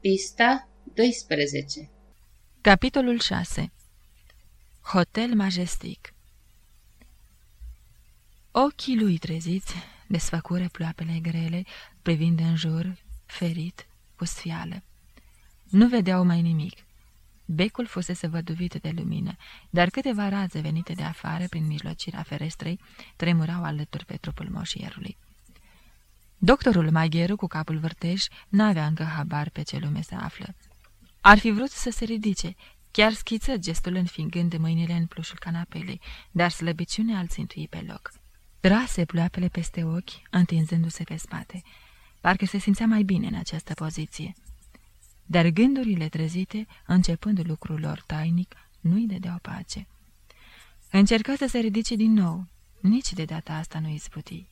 Pista 12 Capitolul 6 Hotel Majestic Ochii lui treziți desfăcură ploapele grele, privind în jur, ferit, cu sfială. Nu vedeau mai nimic. Becul fusese văduvit de lumină, dar câteva raze venite de afară, prin mijlocirea ferestrei, tremurau alături pe trupul moșierului. Doctorul Magheru, cu capul vârtej, n-avea încă habar pe ce lume se află. Ar fi vrut să se ridice, chiar schiță gestul înfingând mâinile în plușul canapelei, dar slăbiciunea îl țintui pe loc. Trase ploapele peste ochi, întinzându-se pe spate. Parcă se simțea mai bine în această poziție. Dar gândurile trezite, începând lucrul lor tainic, nu-i dădeau pace. Încerca să se ridice din nou, nici de data asta nu izbuti.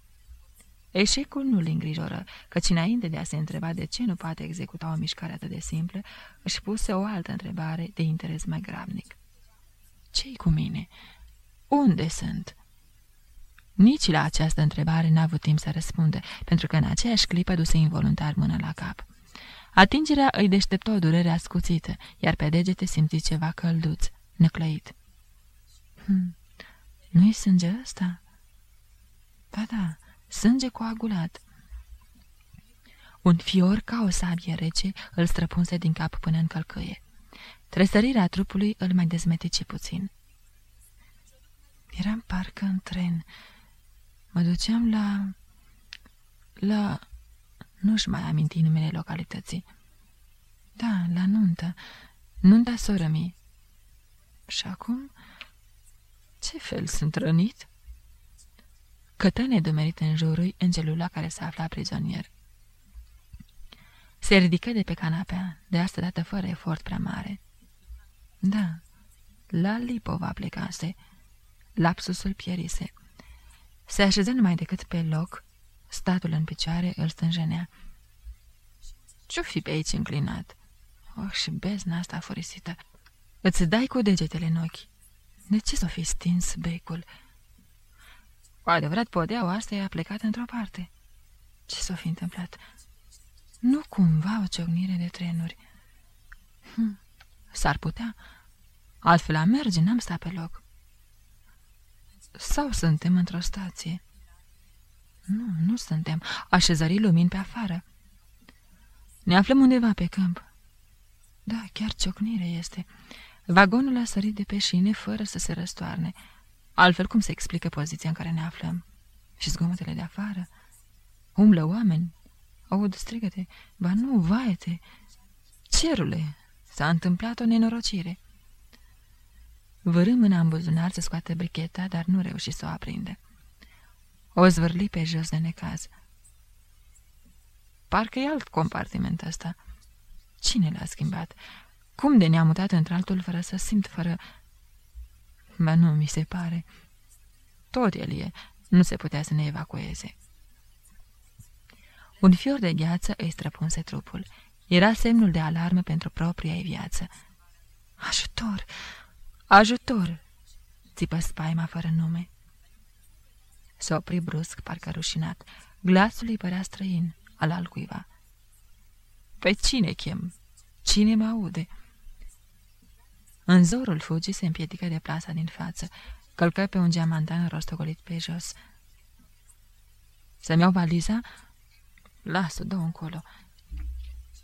Eșecul nu-l îngrijoră, căci înainte de a se întreba de ce nu poate executa o mișcare atât de simplă, își puse o altă întrebare de interes mai gravnic. Ce-i cu mine? Unde sunt?" Nici la această întrebare n-a avut timp să răspunde, pentru că în aceeași clipă duse involuntar mâna la cap. Atingerea îi deșteptă o durere ascuțită, iar pe degete simți ceva călduț, neclăit. Hm, nu-i sânge ăsta?" Da, da, sânge coagulat." Un fior ca o sabie rece îl străpunse din cap până în călcâie. Tresărirea trupului îl mai dezmetice puțin. Eram parcă în tren. Mă duceam la... la... Nu-și mai aminti numele localității. Da, la nuntă. Nunta sorămii. Și acum... Ce fel sunt rănit? Cătă nedumerit în jurul în celula care se afla prizonier. Se ridică de pe canapea, de asta dată fără efort prea mare. Da, la Lipova plecase. Lapsusul pierise. Se așeză numai decât pe loc, statul în picioare îl stânjenea. Ce-o fi pe aici înclinat? Oh, și bezna asta furisită. Îți dai cu degetele în ochi. De ce s-o fi stins becul? Cu adevărat, podeaua asta i-a plecat într-o parte. Ce s-o fi întâmplat? Nu cumva o ciocnire de trenuri. Hm, S-ar putea. Altfel a merge, n-am stat pe loc. Sau suntem într-o stație? Nu, nu suntem. Așezării lumini pe afară. Ne aflăm undeva pe câmp. Da, chiar ciocnire este. Vagonul a sărit de pe șine fără să se răstoarne. Altfel cum se explică poziția în care ne aflăm? Și zgomotele de afară? Umblă oameni? Aud strigăte. Ba nu, vaete! Cerule! S-a întâmplat o nenorocire. Vărâ mâna în buzunar să scoată bricheta, dar nu reuși să o aprinde. O zvârli pe jos de necaz. Parcă e alt compartiment ăsta. Cine l-a schimbat? Cum de ne-a mutat într-altul fără să simt, fără... Ba nu, mi se pare. Tot el e. Nu se putea să ne evacueze. Un fior de gheață îi străpunse trupul. Era semnul de alarmă pentru propria ei viață. Ajutor! Ajutor!" țipă spaima fără nume. Se opri brusc, parcă rușinat. Glasul îi părea străin, al altcuiva. Pe cine chem? Cine mă aude?" În zorul fugii se împiedică de plasa din față. Călcă pe un geamantan rostogolit pe jos. Să-mi iau valiza? Lasă, dă încolo.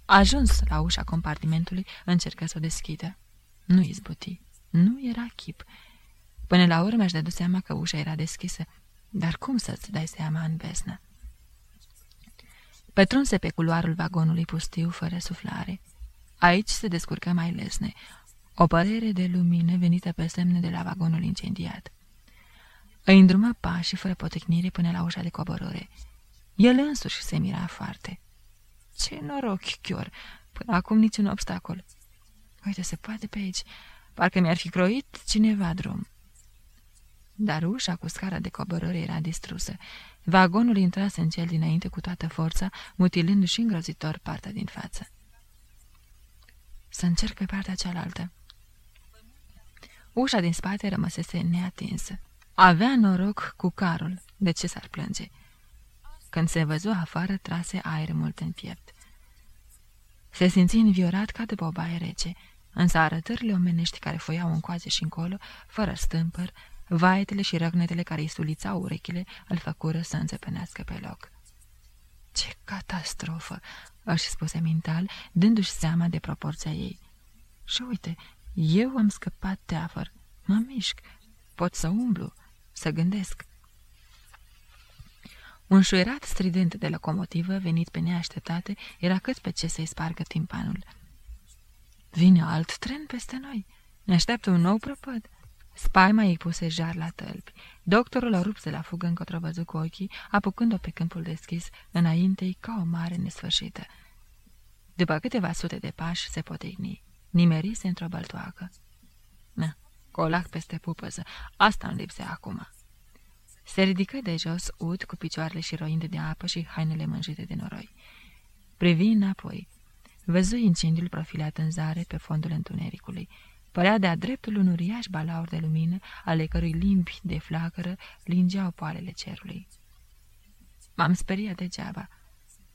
Ajuns la ușa compartimentului, încercă să o deschidă. Nu izbuti. Nu era chip. Până la urmă își dădu seama că ușa era deschisă. Dar cum să-ți dai seama în besnă? Pătrunse pe culoarul vagonului pustiu fără suflare. Aici se descurcă mai lesne. O părere de lumină venită pe semne de la vagonul incendiat. Îi îndrumă pașii fără potecnire până la ușa de coborâre. El însuși se mira foarte. Ce noroc, chior! Până acum niciun obstacol. Uite, se poate pe aici. Parcă mi-ar fi croit cineva drum. Dar ușa cu scara de coborâre era distrusă. Vagonul intrase în cel dinainte cu toată forța, mutilându-și îngrozitor partea din față. Să încerc pe partea cealaltă. Ușa din spate rămăsese neatinsă. Avea noroc cu carul, de ce s-ar plânge? Când se văzu afară, trase aer mult în piept. Se simți înviorat ca după o baie rece, însă arătările omenești care foiau încoace și încolo, fără stâmpăr, vaetele și răgnetele care îi sulițau urechile, îl făcură să înțepenească pe loc. Ce catastrofă!" își spuse mental, dându-și seama de proporția ei. Și uite, eu am scăpat teafăr, mă mișc, pot să umblu, să gândesc. Un șuierat strident de locomotivă, venit pe neașteptate, era cât pe ce să-i spargă timpanul. Vine alt tren peste noi. Ne așteaptă un nou prăpăd. Spaima îi puse jar la tălpi. Doctorul o rupse la fugă încotro văzut cu ochii, apucând-o pe câmpul deschis, înaintei ca o mare nesfârșită. După câteva sute de pași se potigni. Nimerise într-o băltoacă. Na, colac peste pupăză. Asta îmi lipsea acum. Se ridică de jos, ud, cu picioarele și roinde de apă și hainele mânjite de noroi. Privi înapoi. Văzui incendiul profilat în zare pe fondul întunericului. Părea de-a dreptul un uriaș balaur de lumină, ale cărui limbi de flacără lingeau poalele cerului. M-am speriat degeaba.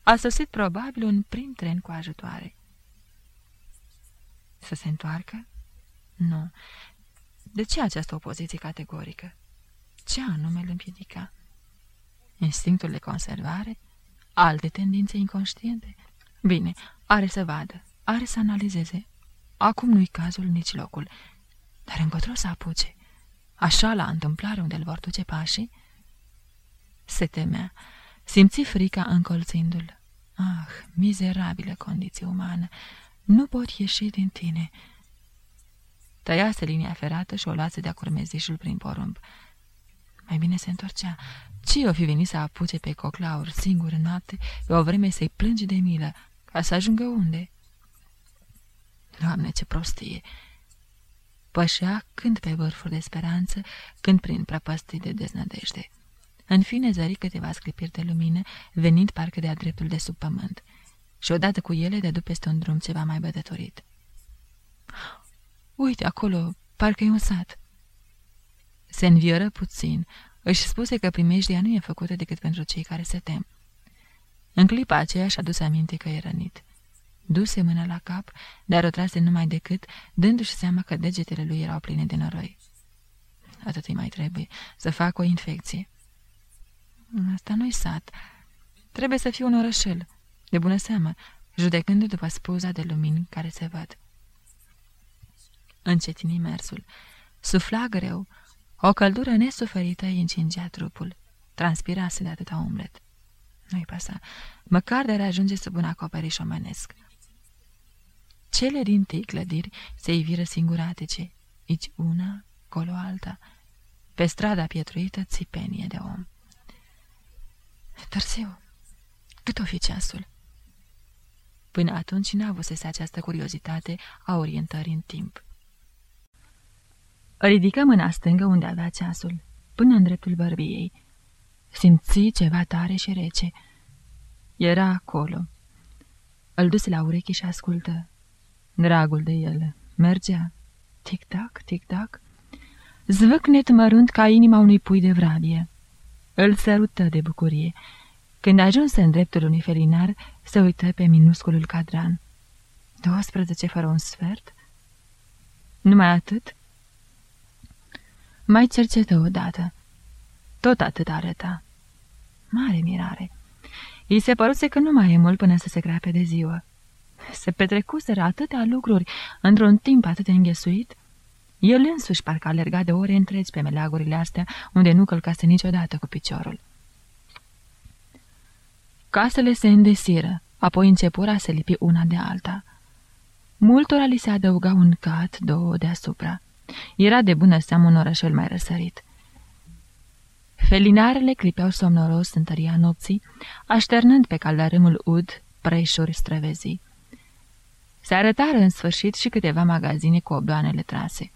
A sosit probabil un prim tren cu ajutoare. Să se întoarcă? Nu. De ce această opoziție categorică? Ce anume îl împiedica? Instinctul de conservare? Alte tendințe inconștiente? Bine, are să vadă, are să analizeze. Acum nu-i cazul nici locul. Dar încotro să apuce. Așa la întâmplare unde îl vor duce pașii? Se temea. Simți frica încolțindu-l. Ah, mizerabilă condiție umană! Nu pot ieși din tine. Tăiase linia ferată și o luase de-a curmezișul prin porumb. Mai bine se întorcea. Ce o fi venit să apuce pe coclaur singur în noapte, pe o vreme să-i plângi de milă, ca să ajungă unde? Doamne, ce prostie! Pășea când pe vârfuri de speranță, când prin prăpăstii de deznădejde. În fine zări câteva sclipiri de lumină, venind parcă de-a dreptul de sub pământ. Și odată cu ele dădu peste un drum ceva mai bădătorit. Uite, acolo, parcă e un sat. Se învioră puțin. Își spuse că primejdea nu e făcută decât pentru cei care se tem. În clipa aceea și-a dus aminte că e rănit. Duse mâna la cap, dar o trase numai decât, dându-și seama că degetele lui erau pline de noroi. Atât îi mai trebuie, să facă o infecție. Asta nu-i sat. Trebuie să fie un orășel, de bună seamă, judecând după spuza de lumini care se văd. Încetini mersul. Sufla greu, o căldură nesuferită îi încingea trupul. Transpirase de atâta umblet. Nu-i păsa, măcar de ajunge sub un acoperiș omenesc. Cele din tâi clădiri se iviră singuratice, aici una, colo alta. Pe strada pietruită țipenie de om. Târziu, cât o fi ceasul? Până atunci n-avusese această curiozitate a orientării în timp. Ridică mâna stângă unde avea ceasul, până în dreptul bărbiei. Simți ceva tare și rece. Era acolo. Îl duse la urechi și ascultă. Dragul de el. Mergea. Tic-tac, tic-tac. Zvâcnet mărunt ca inima unui pui de vrabie. Îl sărută de bucurie. Când ajunse în dreptul unui felinar, se uită pe minusculul cadran. 12 fără un sfert? Numai atât? Mai cercetă odată. Tot atât arăta. Mare mirare. I se păruse că nu mai e mult până să se grape de ziua. Se petrecuseră atâtea lucruri într-un timp atât de înghesuit. El însuși parcă alerga de ore întregi pe meleagurile astea, unde nu călcase niciodată cu piciorul. Casele se îndesiră, apoi începura să lipi una de alta. Multora li se adăuga un cat, două deasupra. Era de bună seamă un orășel mai răsărit. Felinarele clipeau somnoros în tăria nopții, așternând pe caldarâmul ud preșuri străvezii. Se arătară în sfârșit și câteva magazine cu obloanele trase.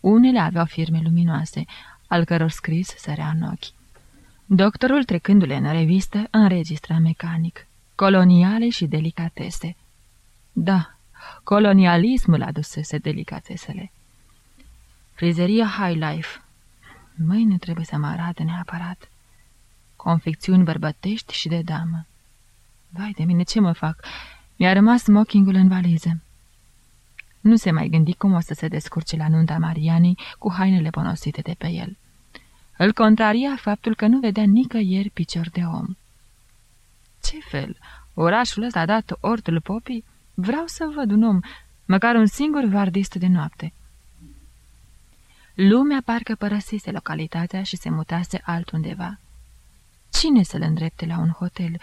Unele aveau firme luminoase, al căror scris sărea în ochi. Doctorul, trecându-le în revistă, înregistra mecanic. Coloniale și delicatese. Da, colonialismul adusese delicatesele. Frizeria High Life. Mâine trebuie să mă arate neapărat. Confecțiuni bărbătești și de damă. Vai de mine, ce mă fac? I-a rămas smokingul în valiză. Nu se mai gândi cum o să se descurce la nunta Marianii cu hainele ponosite de pe el. Îl contraria faptul că nu vedea nicăieri picior de om. Ce fel? Orașul ăsta a dat ortul popii? Vreau să văd un om, măcar un singur vardist de noapte. Lumea parcă părăsise localitatea și se mutase altundeva. Cine să-l îndrepte la un hotel?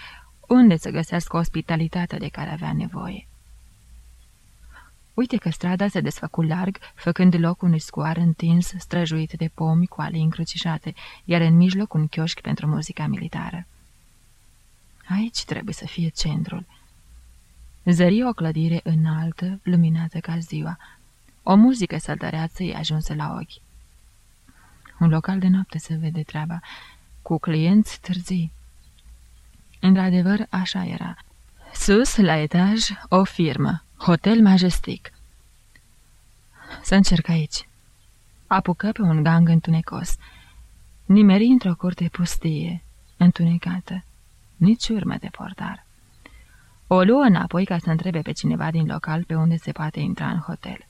Unde să găsească ospitalitatea de care avea nevoie? Uite că strada se desfăcu larg, făcând loc unui scoar întins, străjuit de pomi cu ale încrucișate, iar în mijloc un chioșc pentru muzica militară. Aici trebuie să fie centrul. Zări o clădire înaltă, luminată ca ziua. O muzică săltăreață i ajunsă la ochi. Un local de noapte se vede treaba, cu clienți târzii. Într-adevăr, așa era. Sus, la etaj, o firmă, Hotel Majestic. Să încerc aici. Apucă pe un gang întunecos. Nimeri într-o curte pustie, întunecată. Nici urmă de portar. O luă înapoi ca să întrebe pe cineva din local pe unde se poate intra în hotel.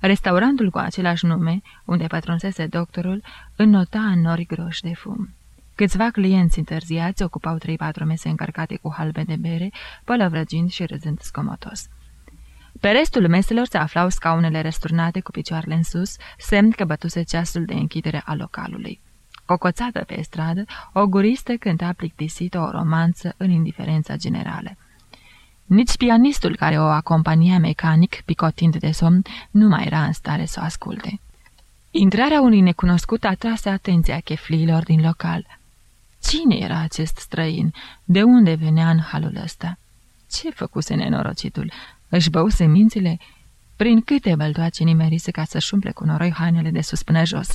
Restaurantul cu același nume, unde pătrunsese doctorul, înnota în nori groși de fum. Câțiva clienți întârziați ocupau trei-patru mese încărcate cu halbe de bere, pălăvrăgind și râzând scomotos. Pe restul meselor se aflau scaunele răsturnate cu picioarele în sus, semn că bătuse ceasul de închidere a localului. Cocoțată pe stradă, o guristă cânta plictisit o romanță în indiferența generală. Nici pianistul care o acompania mecanic, picotind de somn, nu mai era în stare să o asculte. Intrarea unui necunoscut atrase atenția chefliilor din local. Cine era acest străin? De unde venea în halul ăsta? Ce făcuse nenorocitul? Își băuse mințile? Prin câte băltoace nimerise ca să-și umple cu noroi hainele de sus până jos?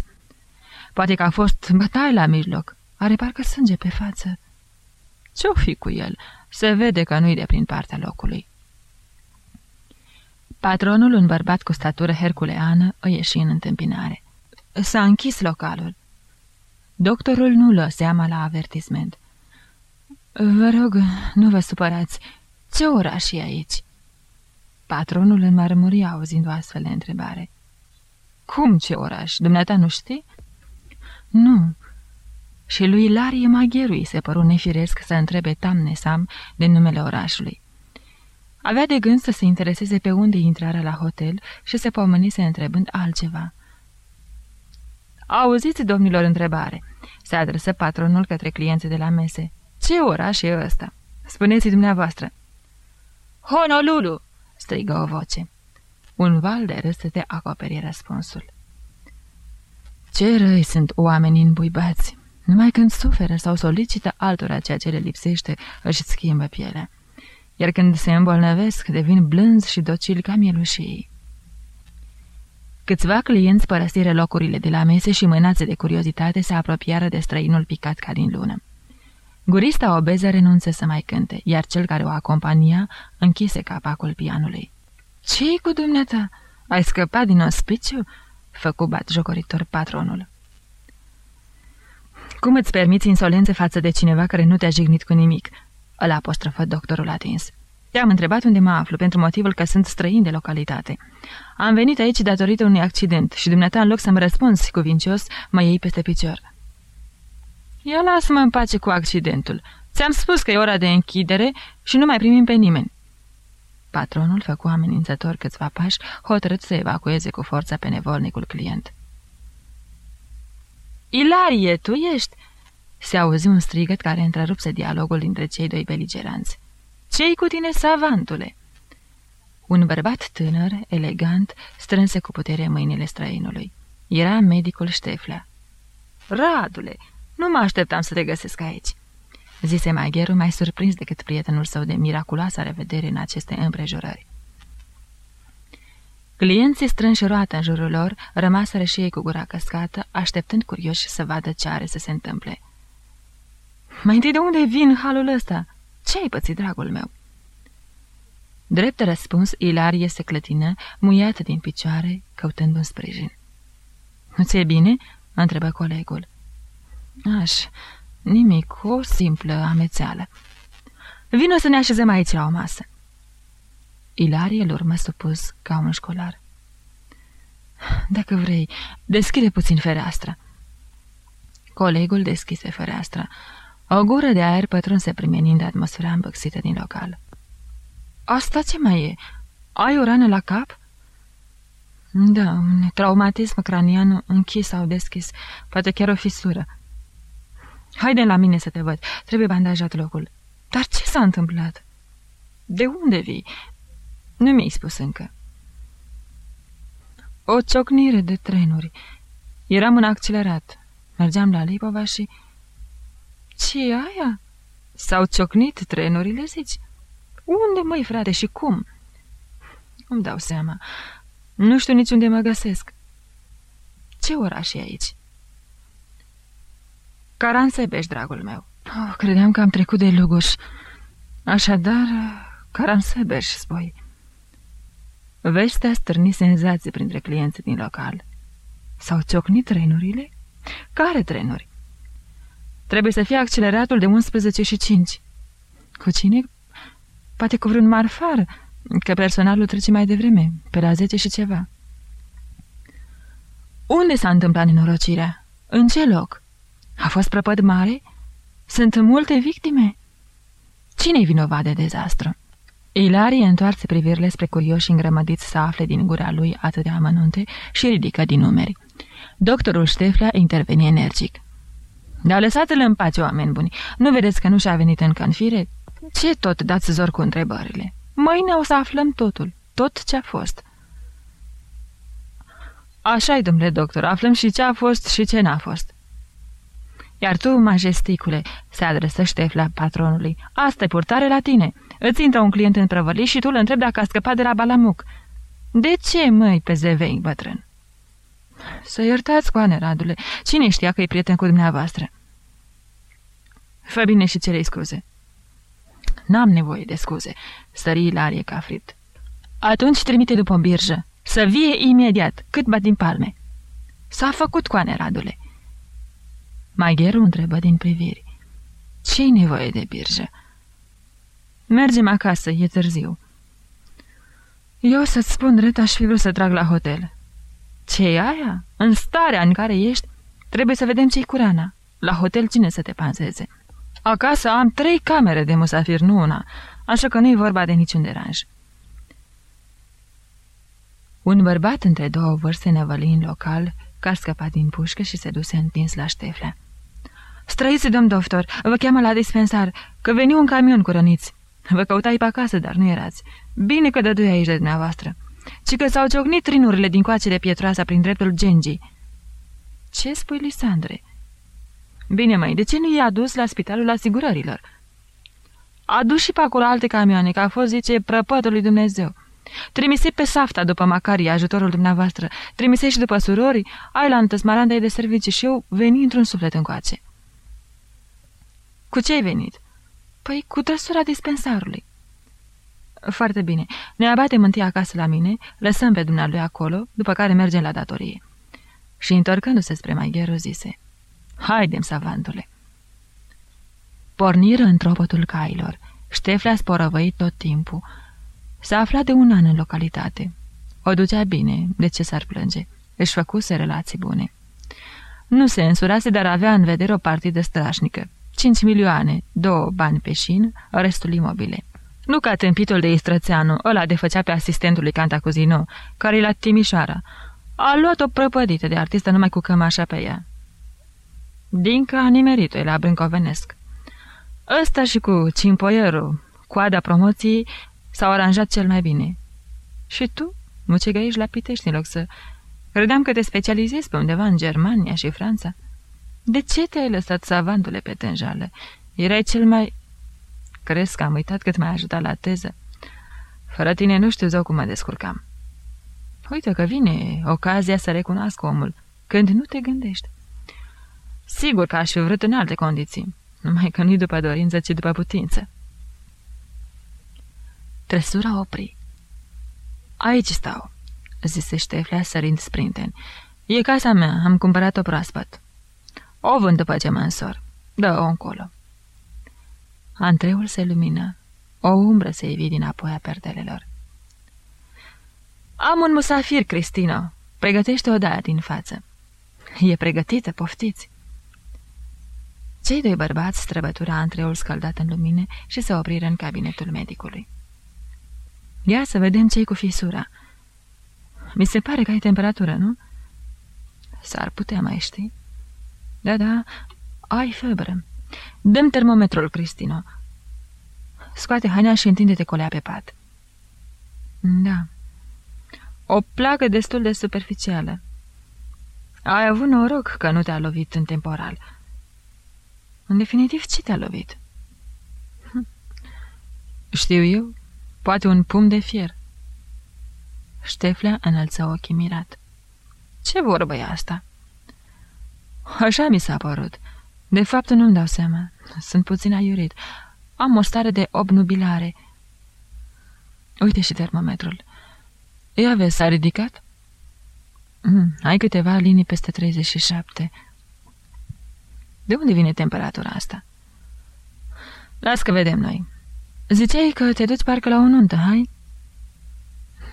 Poate că a fost bătaie la mijloc. Are parcă sânge pe față. Ce-o fi cu el? Se vede că nu-i de prin partea locului. Patronul, un bărbat cu statură herculeană, îi ieși în întâmpinare. S-a închis localul. Doctorul nu lă seama la avertisment. Vă rog, nu vă supărați. Ce oraș e aici?" Patronul înmărmuri auzind o astfel de întrebare. Cum ce oraș? Dumneata nu știi?" Nu." Și lui Larie Magherui se păru nefiresc să întrebe Tamnesam de numele orașului. Avea de gând să se intereseze pe unde intrarea la hotel și se pomenise întrebând altceva. Auziți, domnilor, întrebare. Se adresă patronul către clienții de la mese. Ce oraș e ăsta? Spuneți dumneavoastră. Honolulu! strigă o voce. Un val de râsete acoperi răspunsul. Ce răi sunt oamenii înbuibați! Numai când suferă sau solicită altora ceea ce le lipsește, își schimbă pielea. Iar când se îmbolnăvesc, devin blânzi și docili ca mielușii. Câțiva clienți părăsiră locurile de la mese și mânați de curiozitate se apropiară de străinul picat ca din lună. Gurista obeză renunță să mai cânte, iar cel care o acompania închise capacul pianului. Ce-i cu dumneata? Ai scăpat din ospiciu?" făcu bat jocoritor patronul. Cum îți permiți insolențe față de cineva care nu te-a jignit cu nimic?" îl apostrofă doctorul atins. Te-am întrebat unde mă aflu, pentru motivul că sunt străin de localitate. Am venit aici datorită unui accident și dumneata, în loc să-mi răspunzi cuvincios, mă iei peste picior. Ia lasă-mă în pace cu accidentul. Ți-am spus că e ora de închidere și nu mai primim pe nimeni. Patronul făcu amenințător câțiva pași, hotărât să evacueze cu forța pe nevolnicul client. Ilarie, tu ești?" Se auzi un strigăt care întrerupse dialogul dintre cei doi beligeranți. Ce-i cu tine, savantule?" Un bărbat tânăr, elegant, strânse cu putere mâinile străinului. Era medicul Șteflea. Radule, nu mă așteptam să te găsesc aici," zise magherul mai surprins decât prietenul său de miraculoasă revedere în aceste împrejurări. Clienții strânși roată în jurul lor, rămaseră și ei cu gura căscată, așteptând curioși să vadă ce are să se întâmple. Mai întâi de unde vin halul ăsta?" Ce ai pățit, dragul meu?" Drept răspuns, Ilarie se clătină, muiat din picioare, căutând un sprijin. Nu ți-e bine?" întrebă colegul. Aș, nimic, o simplă amețeală." Vino să ne așezăm aici la o masă. Ilarie îl urmă supus ca un școlar. Dacă vrei, deschide puțin fereastra. Colegul deschise fereastra. O gură de aer pătrunse primenind atmosfera îmbăxită din local. Asta ce mai e? Ai o rană la cap?" Da, un traumatism cranian închis sau deschis, poate chiar o fisură. Haide la mine să te văd, trebuie bandajat locul. Dar ce s-a întâmplat? De unde vii? Nu mi-ai spus încă. O ciocnire de trenuri. Eram în accelerat. Mergeam la Lipova și... ce e aia? S-au ciocnit trenurile, zici? Unde, măi, frate, și cum?" Îmi dau seama. Nu știu niciunde mă găsesc. Ce oraș e aici? Caransebeș, dragul meu. Oh, credeam că am trecut de Luguș. Așadar, Caransebeș, spui. Vestea stârni senzații printre clienții din local. S-au ciocnit trenurile? Care trenuri? Trebuie să fie acceleratul de 11 și 5. Cu cine? Poate cu vreun marfar, că personalul trece mai devreme, pe la 10 și ceva. Unde s-a întâmplat nenorocirea? În ce loc? A fost prăpăd mare? Sunt multe victime? Cine-i vinovat de dezastru? Ilarie întoarce privirile spre curioși îngrămădiți să afle din gura lui atât de amănunte și ridică din numeri. Doctorul Șteflea interveni energic. Dar lăsați-l în pace, oameni buni. Nu vedeți că nu și-a venit încă în fire? Ce tot dați zor cu întrebările? Mâine o să aflăm totul, tot ce a fost. Așa-i, domnule doctor, aflăm și ce a fost și ce n-a fost. Iar tu, majesticule, se adresă Ștefla patronului, asta e purtare la tine. Îți intră un client în prăvăli și tu îl întrebi dacă a scăpat de la balamuc. De ce, măi, pe zevei, bătrân? Să iertați, coane, Radule, cine știa că e prieten cu dumneavoastră? Fă bine și cere scuze. N-am nevoie de scuze, stări Ilarie ca fript. Atunci trimite după birjă. Să vie imediat, cât bat din palme. S-a făcut coane, Radule. Magheru întrebă din priviri. Ce-i nevoie de birjă? Mergem acasă, e târziu. Eu să-ți spun drept, aș fi vrut să trag la hotel. Ce e aia? În starea în care ești, trebuie să vedem ce-i cu rana. La hotel cine să te panzeze? Acasă am trei camere de musafir, nu una, așa că nu-i vorba de niciun deranj. Un bărbat între două vârste năvăli în local, ca scăpat din pușcă și se duse întins la ștefle. Străiți, domn doctor, vă cheamă la dispensar, că veni un camion cu răniți. Vă căutai pe acasă, dar nu erați. Bine că dădui aici de dumneavoastră. Ci că s-au ciocnit trinurile din coace de pietroasa prin dreptul gengii. Ce spui, Lisandre? Bine, mai, de ce nu i-a dus la spitalul asigurărilor? A dus și pe acolo alte camioane, că a fost, zice, prăpătul lui Dumnezeu. Trimise pe safta după Macarie, ajutorul dumneavoastră. Trimise și după surorii. Ai la întăsmaranda de servicii și eu veni într-un suflet încoace. Cu ce ai venit? Păi cu trăsura dispensarului. Foarte bine. Ne abatem întâi acasă la mine, lăsăm pe dumnealui acolo, după care mergem la datorie. Și întorcându-se spre Maghero, zise... Haidem, savantule! Porniră în tropătul cailor. Șteflea sporăvăit tot timpul. S-a aflat de un an în localitate. O ducea bine, de ce s-ar plânge? Își făcuse relații bune. Nu se însurase, dar avea în vedere o partidă strașnică. 5 milioane, două bani pe șin, restul imobile. Nu ca tâmpitul de Istrățeanu, ăla de făcea pe asistentul lui Cantacuzino, care e la Timișoara. A luat o prăpădită de artistă numai cu cămașa pe ea. Dincă a nimerit-o la Brâncovenesc. Ăsta și cu cimpoierul, coada promoției, s-au aranjat cel mai bine. Și tu, mucegăiești la Pitești în loc să... Credeam că te specializezi pe undeva în Germania și Franța. De ce te-ai lăsat savantule pe tânjală? Erai cel mai... Crezi că am uitat cât m-ai ajutat la teză? Fără tine nu știu zău cum mă descurcam. Uite că vine ocazia să recunosc omul, când nu te gândești. Sigur că aș fi vrut în alte condiții, numai că nu-i după dorință, ci după putință. Trăsura opri. Aici stau, zise Șteflea sărind sprinten. E casa mea, am cumpărat-o proaspăt. O vând după ce mă însor. Dă-o încolo. Antreul se lumină. O umbră se ivi din apoi a perdelelor. Am un musafir, Cristina. Pregătește o daia din față. E pregătită, poftiți. Cei doi bărbați străbătura antreul scăldat în lumine și se opriră în cabinetul medicului. Ia să vedem ce cu fisura. Mi se pare că ai temperatură, nu? S-ar putea mai ști. Da, da, ai febră. Dăm termometrul, Cristino. Scoate haina și întinde-te colea pe pat. Da. O placă destul de superficială. Ai avut noroc că nu te-a lovit în temporal. În definitiv, ce te-a lovit? Hm. Știu eu, poate un pum de fier. Șteflea înălță ochii mirat. Ce vorbă e asta? Așa mi s-a părut. De fapt, nu-mi dau seama. Sunt puțin aiurit. Am o stare de obnubilare. Uite și termometrul. Ia vezi, s-a ridicat? Mm, ai câteva linii peste 37. De unde vine temperatura asta? Las că vedem noi. Ziceai că te duci parcă la o nuntă, hai?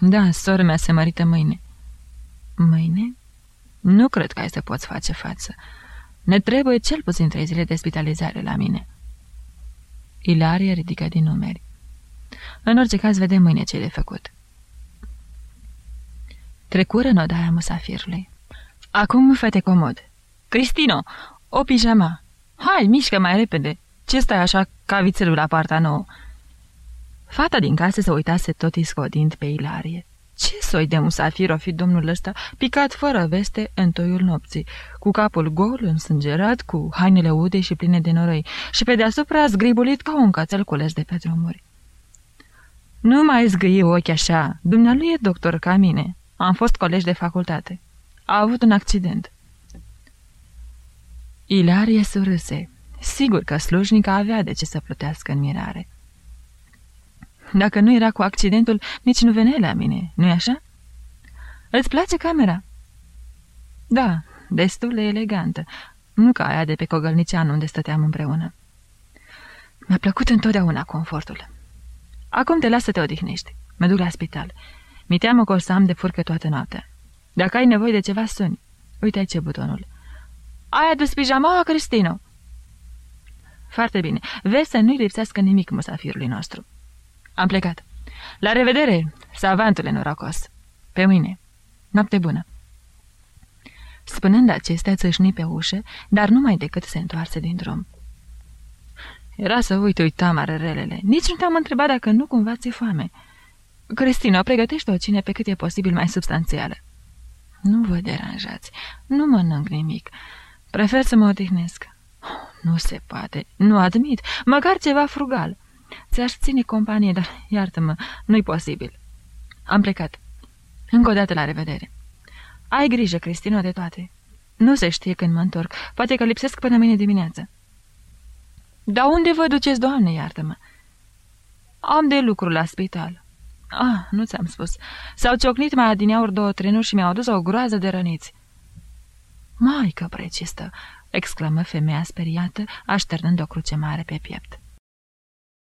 Da, sora mea se mărită mâine. Mâine? Nu cred că ai să poți face față. Ne trebuie cel puțin trei zile de spitalizare la mine. Ilarie ridică din numeri. În orice caz, vedem mâine ce de făcut. Trecură în odaia musafirului. Acum fete comod. Cristino, o pijama. Hai, mișcă mai repede. Ce stai așa ca vițelul la partea nouă? Fata din casă se uitase tot iscodind pe Ilarie. Ce soi de musafir o fi domnul ăsta, picat fără veste în toiul nopții, cu capul gol, însângerat, cu hainele ude și pline de noroi, și pe deasupra zgribulit ca un cățel cules de pe drumuri. Nu mai zgâi ochi așa, dumnealui e doctor ca mine. Am fost colegi de facultate. A avut un accident. Ilarie surâse. Sigur că slujnica avea de ce să plutească în mirare. Dacă nu era cu accidentul, nici nu venea la mine, nu-i așa? Îți place camera? Da, destul de elegantă. Nu ca aia de pe Cogălnicean unde stăteam împreună. Mi-a plăcut întotdeauna confortul. Acum te las să te odihnești. Mă duc la spital. Mi teamă că o să am de furcă toată noaptea. Dacă ai nevoie de ceva, suni. Uite aici butonul. Ai adus pijamaua, Cristino? Foarte bine. Vezi să nu-i lipsească nimic musafirului nostru. Am plecat. La revedere, savantule norocos. Pe mâine. Noapte bună. Spunând acestea, țâșni pe ușă, dar numai decât se întoarse din drum. Era să uit, uitam relele. Nici nu te-am întrebat dacă nu cumva ți foame. Cristina, pregătește o cine pe cât e posibil mai substanțială. Nu vă deranjați. Nu mănânc nimic. Prefer să mă odihnesc. Oh, nu se poate. Nu admit. Măcar ceva frugal. Ți-aș ține companie, dar iartă-mă, nu-i posibil. Am plecat. Încă o dată la revedere. Ai grijă, Cristina, de toate. Nu se știe când mă întorc. Poate că lipsesc până mâine dimineață. Dar unde vă duceți, doamne, iartă-mă? Am de lucru la spital. Ah, nu ți-am spus. S-au ciocnit mai adineauri două trenuri și mi-au adus o groază de răniți. Maică precistă!" exclamă femeia speriată, așternând o cruce mare pe piept.